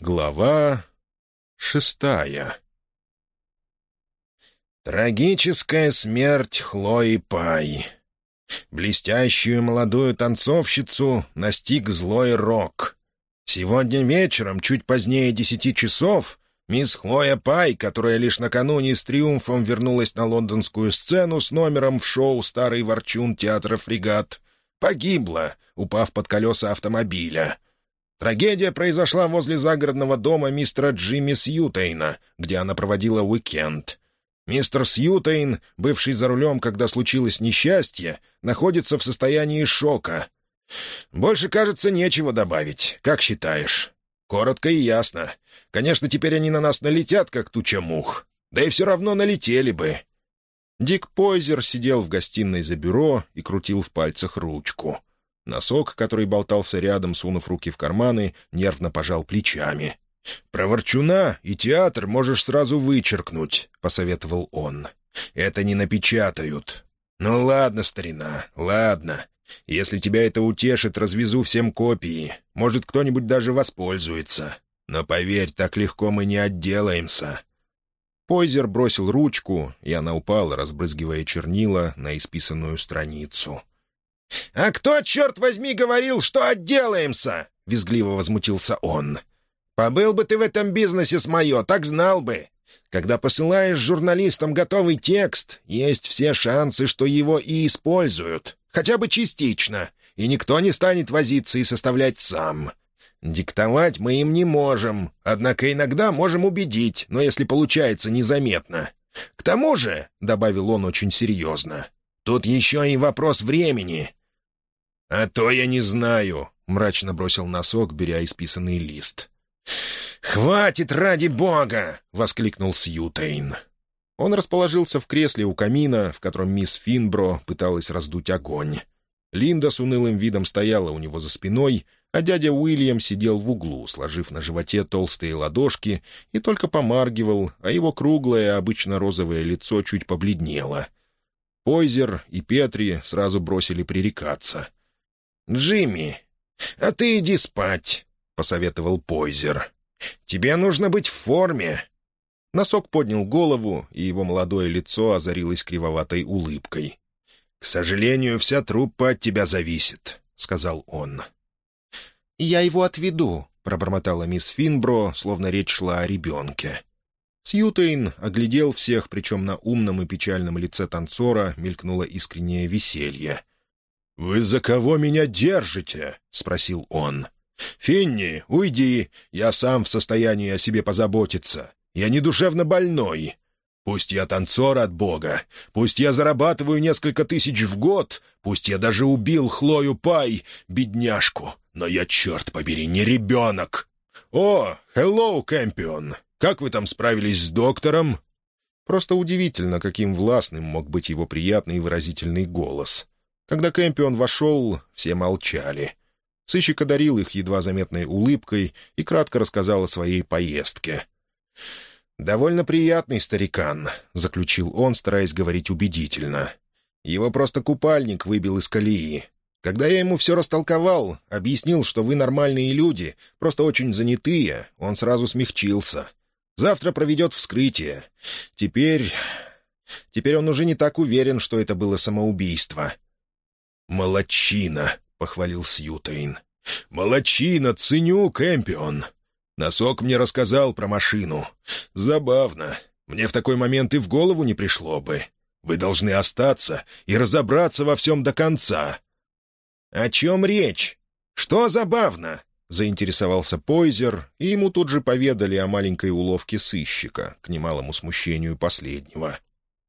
Глава шестая Трагическая смерть Хлои Пай. Блестящую молодую танцовщицу настиг злой рок. Сегодня вечером, чуть позднее десяти часов, мисс Хлоя Пай, которая лишь накануне с триумфом вернулась на лондонскую сцену с номером в шоу «Старый ворчун» театра «Фрегат», погибла, упав под колеса автомобиля — Трагедия произошла возле загородного дома мистера Джимми Сьютейна, где она проводила уикенд. Мистер Сьютейн, бывший за рулем, когда случилось несчастье, находится в состоянии шока. Больше, кажется, нечего добавить. Как считаешь? Коротко и ясно. Конечно, теперь они на нас налетят, как туча мух. Да и все равно налетели бы. Дик Пойзер сидел в гостиной за бюро и крутил в пальцах ручку. Носок, который болтался рядом, сунув руки в карманы, нервно пожал плечами. «Про ворчуна и театр можешь сразу вычеркнуть», — посоветовал он. «Это не напечатают». «Ну ладно, старина, ладно. Если тебя это утешит, развезу всем копии. Может, кто-нибудь даже воспользуется. Но поверь, так легко мы не отделаемся». Пойзер бросил ручку, и она упала, разбрызгивая чернила на исписанную страницу. «А кто, черт возьми, говорил, что отделаемся?» — визгливо возмутился он. «Побыл бы ты в этом бизнесе с мое, так знал бы. Когда посылаешь журналистам готовый текст, есть все шансы, что его и используют, хотя бы частично, и никто не станет возиться и составлять сам. Диктовать мы им не можем, однако иногда можем убедить, но если получается незаметно. К тому же, — добавил он очень серьезно, — тут еще и вопрос времени. «А то я не знаю», — мрачно бросил носок, беря исписанный лист. «Хватит, ради бога!» — воскликнул Сьютейн. Он расположился в кресле у камина, в котором мисс Финбро пыталась раздуть огонь. Линда с унылым видом стояла у него за спиной, а дядя Уильям сидел в углу, сложив на животе толстые ладошки, и только помаргивал, а его круглое, обычно розовое лицо чуть побледнело. Пойзер и Петри сразу бросили пререкаться. «Джимми, а ты иди спать», — посоветовал Пойзер. «Тебе нужно быть в форме». Носок поднял голову, и его молодое лицо озарилось кривоватой улыбкой. «К сожалению, вся труппа от тебя зависит», — сказал он. «Я его отведу», — пробормотала мисс Финбро, словно речь шла о ребенке. Сьютейн оглядел всех, причем на умном и печальном лице танцора мелькнуло искреннее веселье. «Вы за кого меня держите?» — спросил он. «Финни, уйди, я сам в состоянии о себе позаботиться. Я не душевно больной. Пусть я танцор от Бога, пусть я зарабатываю несколько тысяч в год, пусть я даже убил Хлою Пай, бедняжку, но я, черт побери, не ребенок. О, хеллоу, Кэмпион, как вы там справились с доктором?» Просто удивительно, каким властным мог быть его приятный и выразительный голос. Когда Кэмпион вошел, все молчали. Сыщик одарил их едва заметной улыбкой и кратко рассказал о своей поездке. «Довольно приятный старикан», — заключил он, стараясь говорить убедительно. «Его просто купальник выбил из колеи. Когда я ему все растолковал, объяснил, что вы нормальные люди, просто очень занятые, он сразу смягчился. Завтра проведет вскрытие. Теперь... Теперь он уже не так уверен, что это было самоубийство. «Молодчина!» — похвалил Сьютейн. «Молодчина, ценю, Кэмпион. Носок мне рассказал про машину. Забавно. Мне в такой момент и в голову не пришло бы. Вы должны остаться и разобраться во всем до конца». «О чем речь? Что забавно?» — заинтересовался Пойзер, и ему тут же поведали о маленькой уловке сыщика, к немалому смущению последнего.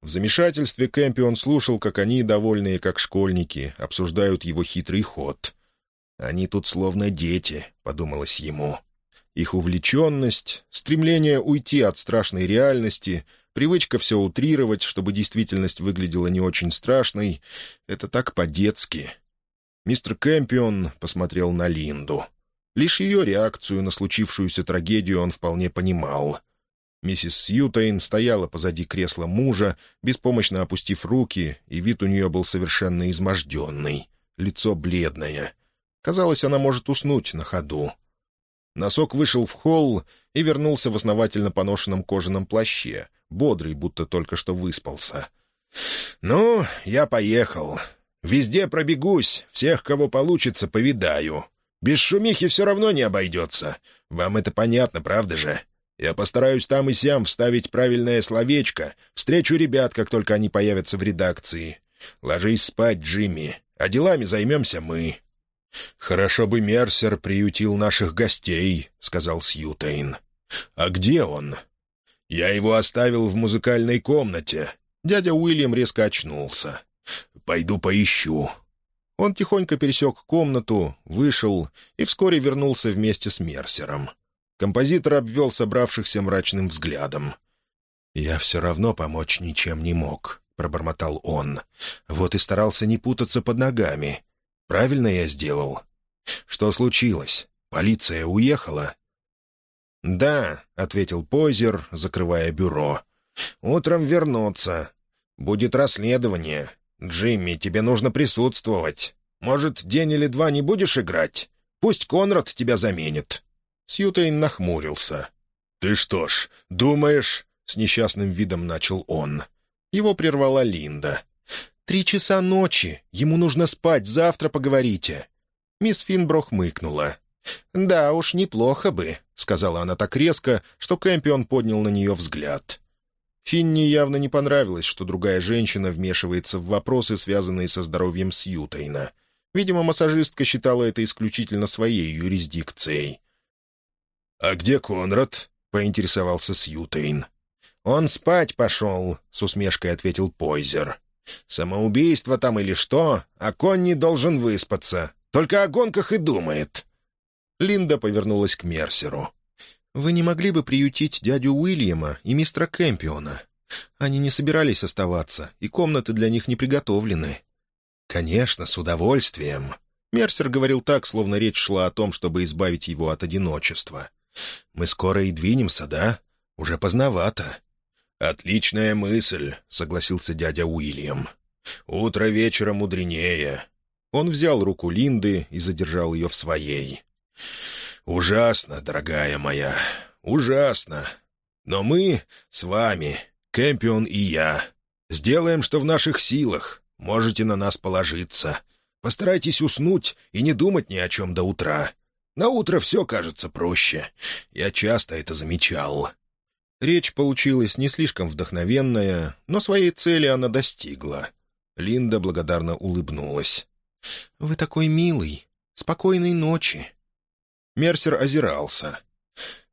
В замешательстве Кэмпион слушал, как они, довольные как школьники, обсуждают его хитрый ход. «Они тут словно дети», — подумалось ему. Их увлеченность, стремление уйти от страшной реальности, привычка все утрировать, чтобы действительность выглядела не очень страшной — это так по-детски. Мистер Кэмпион посмотрел на Линду. Лишь ее реакцию на случившуюся трагедию он вполне понимал. Миссис Сьютейн стояла позади кресла мужа, беспомощно опустив руки, и вид у нее был совершенно изможденный, лицо бледное. Казалось, она может уснуть на ходу. Носок вышел в холл и вернулся в основательно поношенном кожаном плаще, бодрый, будто только что выспался. «Ну, я поехал. Везде пробегусь, всех, кого получится, повидаю. Без шумихи все равно не обойдется. Вам это понятно, правда же? Я постараюсь там и сям вставить правильное словечко. Встречу ребят, как только они появятся в редакции. Ложись спать, Джимми, а делами займемся мы». «Хорошо бы Мерсер приютил наших гостей», — сказал Сьютейн. «А где он?» «Я его оставил в музыкальной комнате». Дядя Уильям резко очнулся. «Пойду поищу». Он тихонько пересек комнату, вышел и вскоре вернулся вместе с Мерсером. Композитор обвел собравшихся мрачным взглядом. «Я все равно помочь ничем не мог», — пробормотал он. «Вот и старался не путаться под ногами. Правильно я сделал? Что случилось? Полиция уехала?» «Да», — ответил Позер, закрывая бюро. «Утром вернуться. Будет расследование. Джимми, тебе нужно присутствовать. Может, день или два не будешь играть? Пусть Конрад тебя заменит». Сьютейн нахмурился. «Ты что ж, думаешь...» — с несчастным видом начал он. Его прервала Линда. «Три часа ночи. Ему нужно спать. Завтра поговорите». Мисс Финбро хмыкнула. «Да уж, неплохо бы», — сказала она так резко, что Кэмпион поднял на нее взгляд. Финни явно не понравилось, что другая женщина вмешивается в вопросы, связанные со здоровьем Сьютейна. Видимо, массажистка считала это исключительно своей юрисдикцией. «А где Конрад?» — поинтересовался Сьютейн. «Он спать пошел», — с усмешкой ответил Пойзер. «Самоубийство там или что, а конь не должен выспаться. Только о гонках и думает». Линда повернулась к Мерсеру. «Вы не могли бы приютить дядю Уильяма и мистера Кэмпиона? Они не собирались оставаться, и комнаты для них не приготовлены». «Конечно, с удовольствием». Мерсер говорил так, словно речь шла о том, чтобы избавить его от одиночества. Мы скоро и двинемся, да? Уже поздновато». «Отличная мысль», — согласился дядя Уильям. «Утро вечера мудренее». Он взял руку Линды и задержал ее в своей. «Ужасно, дорогая моя, ужасно. Но мы с вами, Кэмпион и я, сделаем, что в наших силах. Можете на нас положиться. Постарайтесь уснуть и не думать ни о чем до утра. На утро все кажется проще. Я часто это замечал». Речь получилась не слишком вдохновенная, но своей цели она достигла. Линда благодарно улыбнулась. «Вы такой милый. Спокойной ночи». Мерсер озирался.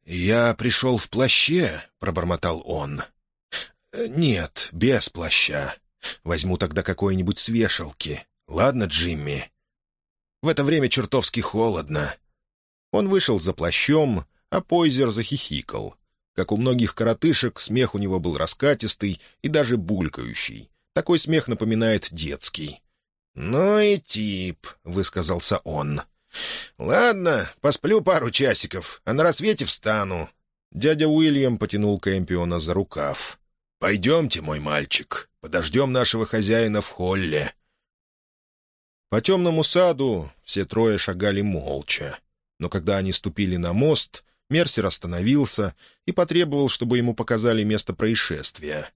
«Я пришел в плаще», — пробормотал он. «Нет, без плаща. Возьму тогда какой-нибудь с вешалки. Ладно, Джимми?» «В это время чертовски холодно. Он вышел за плащом, а Пойзер захихикал. Как у многих коротышек, смех у него был раскатистый и даже булькающий. Такой смех напоминает детский. «Ну и тип», — высказался он. «Ладно, посплю пару часиков, а на рассвете встану». Дядя Уильям потянул Кэмпиона за рукав. «Пойдемте, мой мальчик, подождем нашего хозяина в холле». По темному саду все трое шагали молча но когда они ступили на мост, Мерсер остановился и потребовал, чтобы ему показали место происшествия.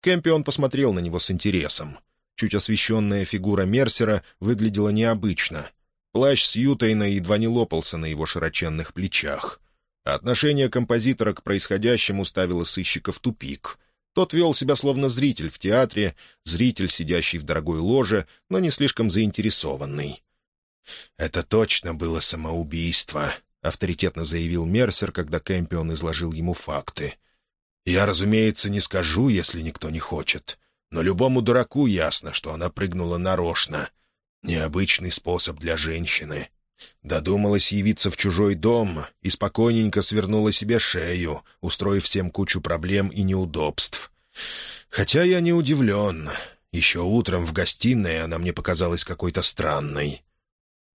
Кэмпион посмотрел на него с интересом. Чуть освещенная фигура Мерсера выглядела необычно. Плащ Сьютейна едва не лопался на его широченных плечах. Отношение композитора к происходящему ставило сыщика в тупик. Тот вел себя словно зритель в театре, зритель, сидящий в дорогой ложе, но не слишком заинтересованный. «Это точно было самоубийство», — авторитетно заявил Мерсер, когда Кэмпион изложил ему факты. «Я, разумеется, не скажу, если никто не хочет. Но любому дураку ясно, что она прыгнула нарочно. Необычный способ для женщины. Додумалась явиться в чужой дом и спокойненько свернула себе шею, устроив всем кучу проблем и неудобств. Хотя я не удивлен. Еще утром в гостиной она мне показалась какой-то странной.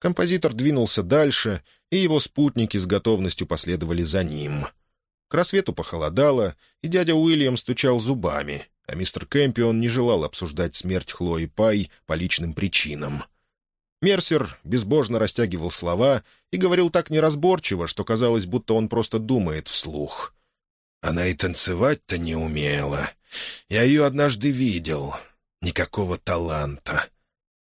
Композитор двинулся дальше, и его спутники с готовностью последовали за ним. К рассвету похолодало, и дядя Уильям стучал зубами, а мистер Кэмпион не желал обсуждать смерть Хлои Пай по личным причинам. Мерсер безбожно растягивал слова и говорил так неразборчиво, что казалось, будто он просто думает вслух. «Она и танцевать-то не умела. Я ее однажды видел. Никакого таланта.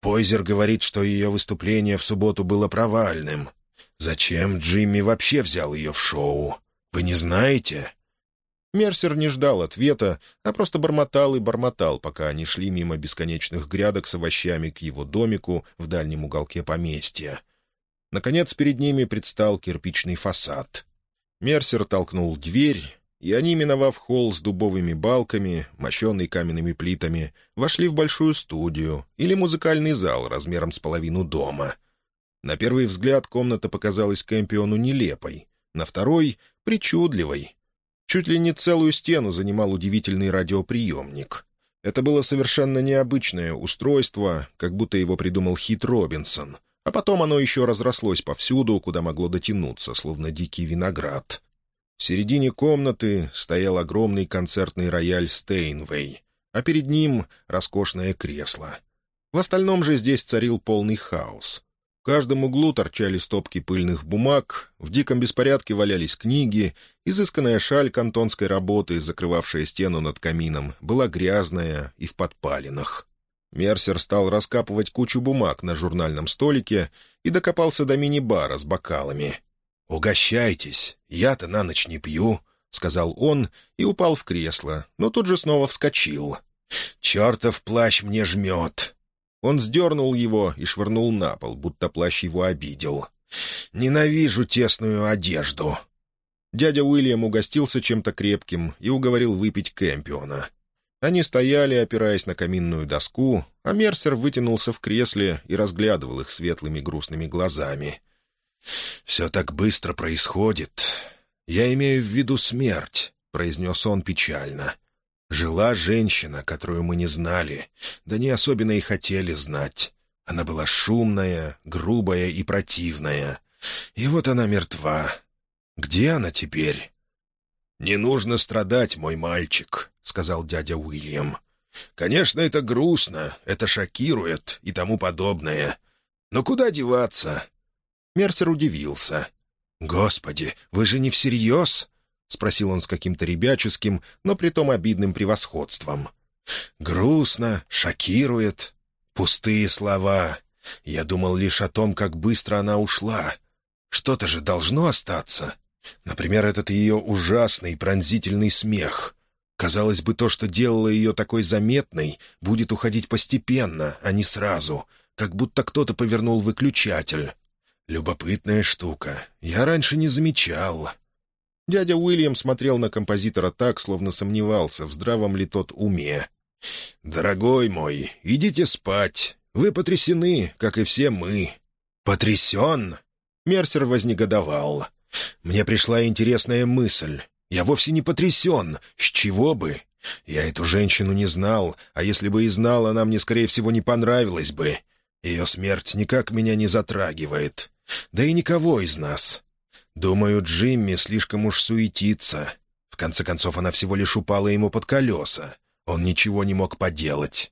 Пойзер говорит, что ее выступление в субботу было провальным. Зачем Джимми вообще взял ее в шоу? Вы не знаете?» Мерсер не ждал ответа, а просто бормотал и бормотал, пока они шли мимо бесконечных грядок с овощами к его домику в дальнем уголке поместья. Наконец перед ними предстал кирпичный фасад. Мерсер толкнул дверь, и они, миновав холл с дубовыми балками, мощенный каменными плитами, вошли в большую студию или музыкальный зал размером с половину дома. На первый взгляд комната показалась Кэмпиону нелепой, на второй — причудливой, Чуть ли не целую стену занимал удивительный радиоприемник. Это было совершенно необычное устройство, как будто его придумал Хит Робинсон, а потом оно еще разрослось повсюду, куда могло дотянуться, словно дикий виноград. В середине комнаты стоял огромный концертный рояль «Стейнвей», а перед ним — роскошное кресло. В остальном же здесь царил полный хаос. В каждом углу торчали стопки пыльных бумаг, в диком беспорядке валялись книги, изысканная шаль кантонской работы, закрывавшая стену над камином, была грязная и в подпалинах. Мерсер стал раскапывать кучу бумаг на журнальном столике и докопался до мини-бара с бокалами. «Угощайтесь, я-то на ночь не пью», — сказал он и упал в кресло, но тут же снова вскочил. «Чертов плащ мне жмет. Он сдернул его и швырнул на пол, будто плащ его обидел. «Ненавижу тесную одежду!» Дядя Уильям угостился чем-то крепким и уговорил выпить Кэмпиона. Они стояли, опираясь на каминную доску, а Мерсер вытянулся в кресле и разглядывал их светлыми грустными глазами. «Все так быстро происходит. Я имею в виду смерть», — произнес он печально. Жила женщина, которую мы не знали, да не особенно и хотели знать. Она была шумная, грубая и противная. И вот она мертва. Где она теперь? «Не нужно страдать, мой мальчик», — сказал дядя Уильям. «Конечно, это грустно, это шокирует и тому подобное. Но куда деваться?» Мерсер удивился. «Господи, вы же не всерьез?» — спросил он с каким-то ребяческим, но притом обидным превосходством. «Грустно, шокирует. Пустые слова. Я думал лишь о том, как быстро она ушла. Что-то же должно остаться. Например, этот ее ужасный пронзительный смех. Казалось бы, то, что делало ее такой заметной, будет уходить постепенно, а не сразу, как будто кто-то повернул выключатель. Любопытная штука. Я раньше не замечал». Дядя Уильям смотрел на композитора так, словно сомневался, в здравом ли тот уме. «Дорогой мой, идите спать. Вы потрясены, как и все мы». «Потрясен?» Мерсер вознегодовал. «Мне пришла интересная мысль. Я вовсе не потрясен. С чего бы? Я эту женщину не знал, а если бы и знал, она мне, скорее всего, не понравилась бы. Ее смерть никак меня не затрагивает. Да и никого из нас. Думаю, Джимми слишком уж суетится. В конце концов, она всего лишь упала ему под колеса. Он ничего не мог поделать.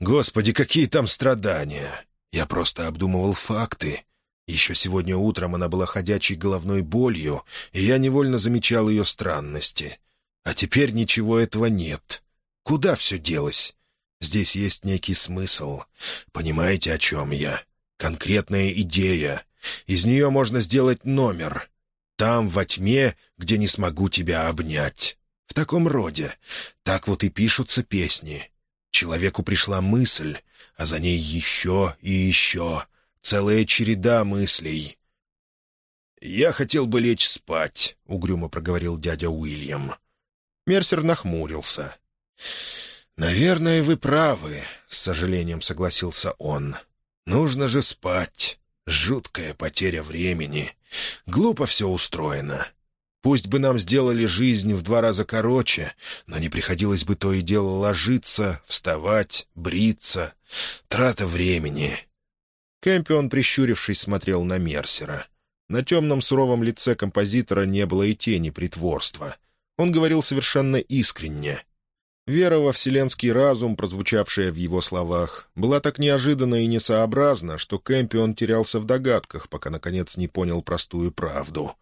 Господи, какие там страдания! Я просто обдумывал факты. Еще сегодня утром она была ходячей головной болью, и я невольно замечал ее странности. А теперь ничего этого нет. Куда все делось? Здесь есть некий смысл. Понимаете, о чем я? Конкретная идея. Из нее можно сделать номер. Там, во тьме, где не смогу тебя обнять. В таком роде. Так вот и пишутся песни. Человеку пришла мысль, а за ней еще и еще. Целая череда мыслей. «Я хотел бы лечь спать», — угрюмо проговорил дядя Уильям. Мерсер нахмурился. «Наверное, вы правы», — с сожалением согласился он. «Нужно же спать. Жуткая потеря времени. Глупо все устроено. Пусть бы нам сделали жизнь в два раза короче, но не приходилось бы то и дело ложиться, вставать, бриться. Трата времени». Кэмпион, прищурившись, смотрел на Мерсера. На темном суровом лице композитора не было и тени притворства. Он говорил совершенно искренне. Вера во вселенский разум, прозвучавшая в его словах, была так неожиданна и несообразна, что Кэмпион терялся в догадках, пока, наконец, не понял простую правду.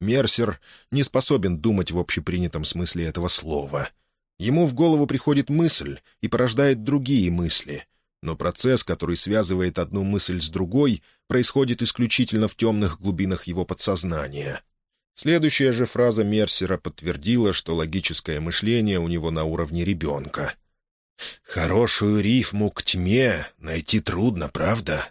Мерсер не способен думать в общепринятом смысле этого слова. Ему в голову приходит мысль и порождает другие мысли, но процесс, который связывает одну мысль с другой, происходит исключительно в темных глубинах его подсознания — Следующая же фраза Мерсера подтвердила, что логическое мышление у него на уровне ребенка. «Хорошую рифму к тьме найти трудно, правда?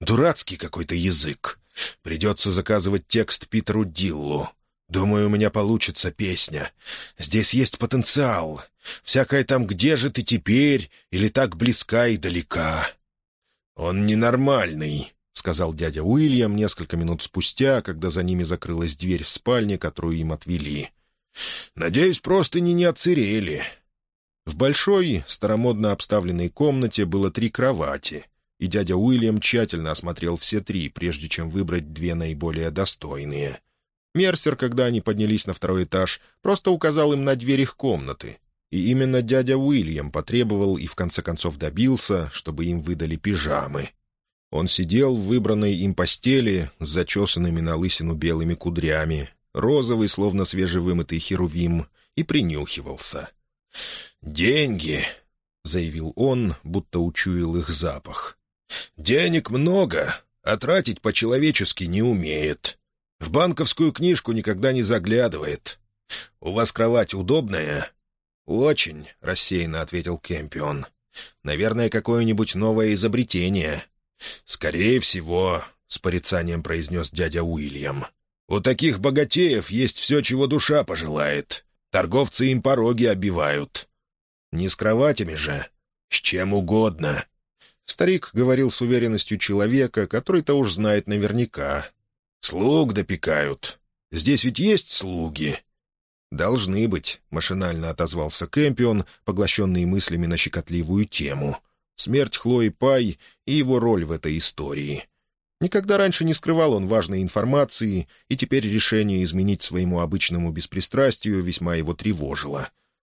Дурацкий какой-то язык. Придется заказывать текст Питеру Диллу. Думаю, у меня получится песня. Здесь есть потенциал. Всякое там «Где же ты теперь?» или «Так близка и далека». Он ненормальный. — сказал дядя Уильям несколько минут спустя, когда за ними закрылась дверь в спальне, которую им отвели. «Надеюсь, просто не не оцерели». В большой, старомодно обставленной комнате было три кровати, и дядя Уильям тщательно осмотрел все три, прежде чем выбрать две наиболее достойные. Мерсер, когда они поднялись на второй этаж, просто указал им на дверь их комнаты, и именно дядя Уильям потребовал и в конце концов добился, чтобы им выдали пижамы. Он сидел в выбранной им постели с зачесанными на лысину белыми кудрями, розовый, словно свежевымытый херувим, и принюхивался. «Деньги», — заявил он, будто учуял их запах. «Денег много, а тратить по-человечески не умеет. В банковскую книжку никогда не заглядывает. У вас кровать удобная?» «Очень», — рассеянно ответил Кемпион. «Наверное, какое-нибудь новое изобретение. «Скорее всего», — с порицанием произнес дядя Уильям. «У таких богатеев есть все, чего душа пожелает. Торговцы им пороги обивают». «Не с кроватями же. С чем угодно». Старик говорил с уверенностью человека, который-то уж знает наверняка. «Слуг допекают. Здесь ведь есть слуги?» «Должны быть», — машинально отозвался Кэмпион, поглощенный мыслями на щекотливую тему — смерть Хлои Пай и его роль в этой истории. Никогда раньше не скрывал он важной информации, и теперь решение изменить своему обычному беспристрастию весьма его тревожило.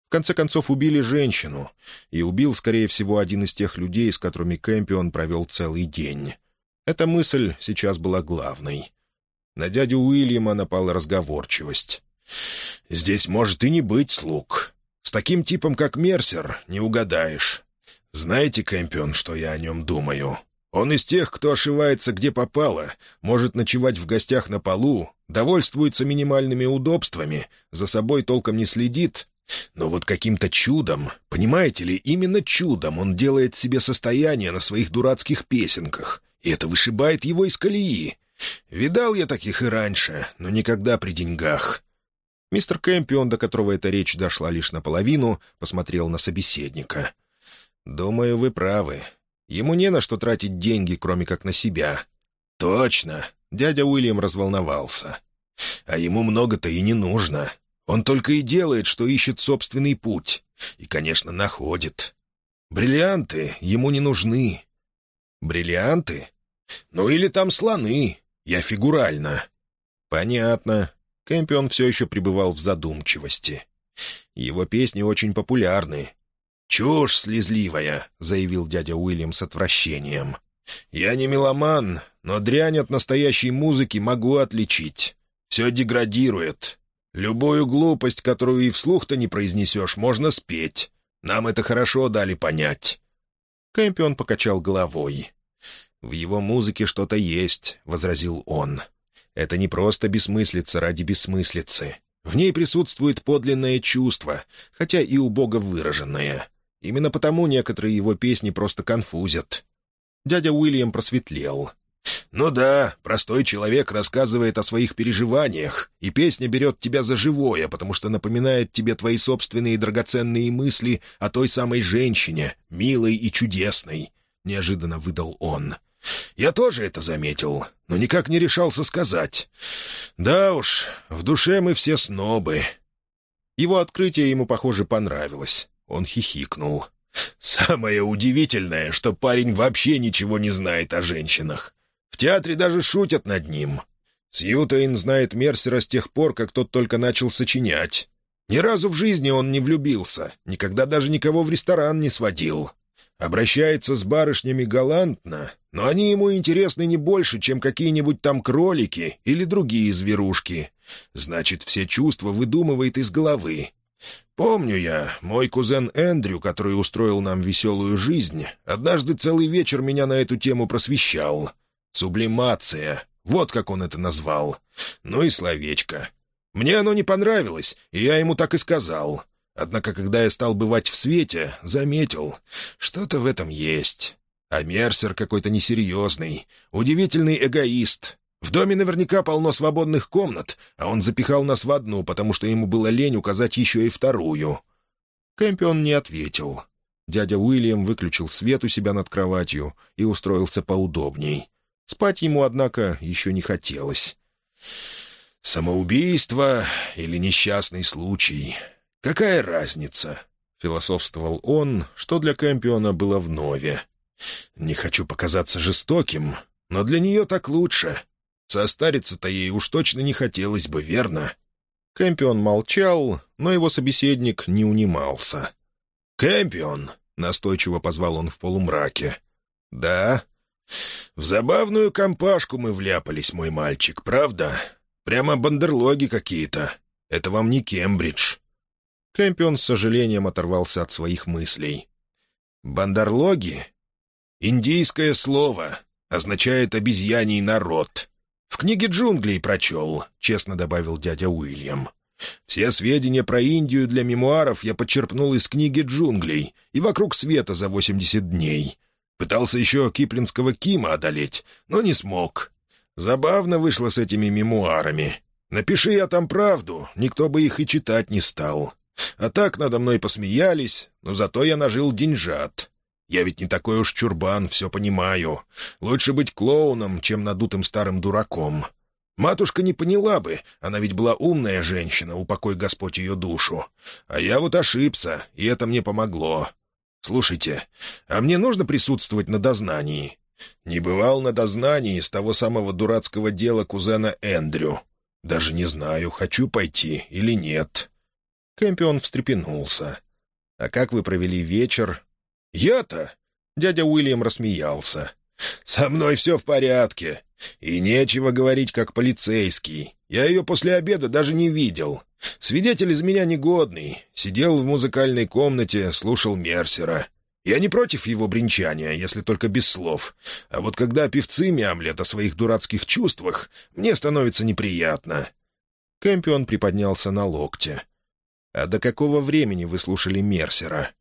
В конце концов, убили женщину, и убил, скорее всего, один из тех людей, с которыми Кэмпион провел целый день. Эта мысль сейчас была главной. На дядю Уильяма напала разговорчивость. «Здесь может и не быть слуг. С таким типом, как Мерсер, не угадаешь. «Знаете, Кэмпион, что я о нем думаю? Он из тех, кто ошивается где попало, может ночевать в гостях на полу, довольствуется минимальными удобствами, за собой толком не следит. Но вот каким-то чудом, понимаете ли, именно чудом он делает себе состояние на своих дурацких песенках, и это вышибает его из колеи. Видал я таких и раньше, но никогда при деньгах». Мистер Кэмпион, до которого эта речь дошла лишь наполовину, посмотрел на собеседника — «Думаю, вы правы. Ему не на что тратить деньги, кроме как на себя». «Точно!» — дядя Уильям разволновался. «А ему много-то и не нужно. Он только и делает, что ищет собственный путь. И, конечно, находит. Бриллианты ему не нужны». «Бриллианты? Ну или там слоны. Я фигурально». «Понятно». Кэмпион все еще пребывал в задумчивости. Его песни очень популярны, «Чушь слезливая», — заявил дядя Уильям с отвращением. «Я не меломан, но дрянь от настоящей музыки могу отличить. Все деградирует. Любую глупость, которую и вслух-то не произнесешь, можно спеть. Нам это хорошо дали понять». Кэмпион покачал головой. «В его музыке что-то есть», — возразил он. «Это не просто бессмыслица ради бессмыслицы. В ней присутствует подлинное чувство, хотя и убого выраженное. Именно потому некоторые его песни просто конфузят. Дядя Уильям просветлел. «Ну да, простой человек рассказывает о своих переживаниях, и песня берет тебя за живое, потому что напоминает тебе твои собственные драгоценные мысли о той самой женщине, милой и чудесной», — неожиданно выдал он. «Я тоже это заметил, но никак не решался сказать. Да уж, в душе мы все снобы». Его открытие ему, похоже, понравилось. Он хихикнул. «Самое удивительное, что парень вообще ничего не знает о женщинах. В театре даже шутят над ним. Сьютейн знает Мерсера с тех пор, как тот только начал сочинять. Ни разу в жизни он не влюбился, никогда даже никого в ресторан не сводил. Обращается с барышнями галантно, но они ему интересны не больше, чем какие-нибудь там кролики или другие зверушки. Значит, все чувства выдумывает из головы. Помню я, мой кузен Эндрю, который устроил нам веселую жизнь, однажды целый вечер меня на эту тему просвещал. Сублимация. Вот как он это назвал. Ну и словечко. Мне оно не понравилось, и я ему так и сказал. Однако, когда я стал бывать в свете, заметил, что-то в этом есть. А Мерсер какой-то несерьезный, удивительный эгоист. В доме наверняка полно свободных комнат, а он запихал нас в одну, потому что ему было лень указать еще и вторую. Кэмпион не ответил. Дядя Уильям выключил свет у себя над кроватью и устроился поудобней. Спать ему, однако, еще не хотелось. «Самоубийство или несчастный случай? Какая разница?» — философствовал он, что для Кэмпиона было вновь. «Не хочу показаться жестоким, но для нее так лучше. Состариться-то ей уж точно не хотелось бы, верно?» Кэмпион молчал, но его собеседник не унимался. «Кэмпион!» — настойчиво позвал он в полумраке. «Да?» «В забавную компашку мы вляпались, мой мальчик, правда? Прямо бандерлоги какие-то. Это вам не Кембридж». Кэмпион с сожалением оторвался от своих мыслей. «Бандерлоги? Индийское слово. Означает «обезьяний народ». В книге джунглей прочел», — честно добавил дядя Уильям. «Все сведения про Индию для мемуаров я подчерпнул из книги джунглей и «Вокруг света за 80 дней». Пытался еще киплинского Кима одолеть, но не смог. Забавно вышло с этими мемуарами. Напиши я там правду, никто бы их и читать не стал. А так надо мной посмеялись, но зато я нажил деньжат. Я ведь не такой уж чурбан, все понимаю. Лучше быть клоуном, чем надутым старым дураком. Матушка не поняла бы, она ведь была умная женщина, упокой Господь ее душу. А я вот ошибся, и это мне помогло. Слушайте, а мне нужно присутствовать на дознании? Не бывал на дознании с того самого дурацкого дела кузена Эндрю. Даже не знаю, хочу пойти или нет». Кэмпион встрепенулся. «А как вы провели вечер?» «Я-то?» — дядя Уильям рассмеялся. «Со мной все в порядке. И нечего говорить, как полицейский. Я ее после обеда даже не видел. Свидетель из меня негодный. Сидел в музыкальной комнате, слушал Мерсера. Я не против его бренчания, если только без слов. А вот когда певцы мямлят о своих дурацких чувствах, мне становится неприятно». Кэмпион приподнялся на локте. «А до какого времени вы слушали Мерсера?»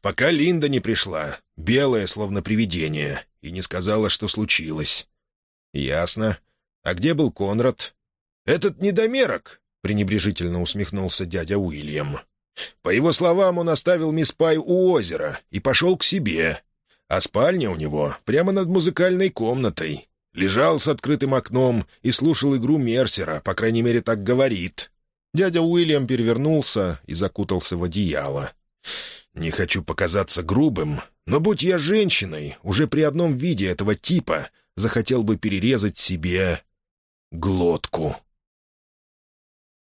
«Пока Линда не пришла, белая, словно привидение, и не сказала, что случилось». «Ясно. А где был Конрад?» «Этот недомерок», — пренебрежительно усмехнулся дядя Уильям. «По его словам, он оставил мисс Пай у озера и пошел к себе. А спальня у него прямо над музыкальной комнатой. Лежал с открытым окном и слушал игру Мерсера, по крайней мере, так говорит». Дядя Уильям перевернулся и закутался в одеяло. Не хочу показаться грубым, но будь я женщиной, уже при одном виде этого типа захотел бы перерезать себе глотку.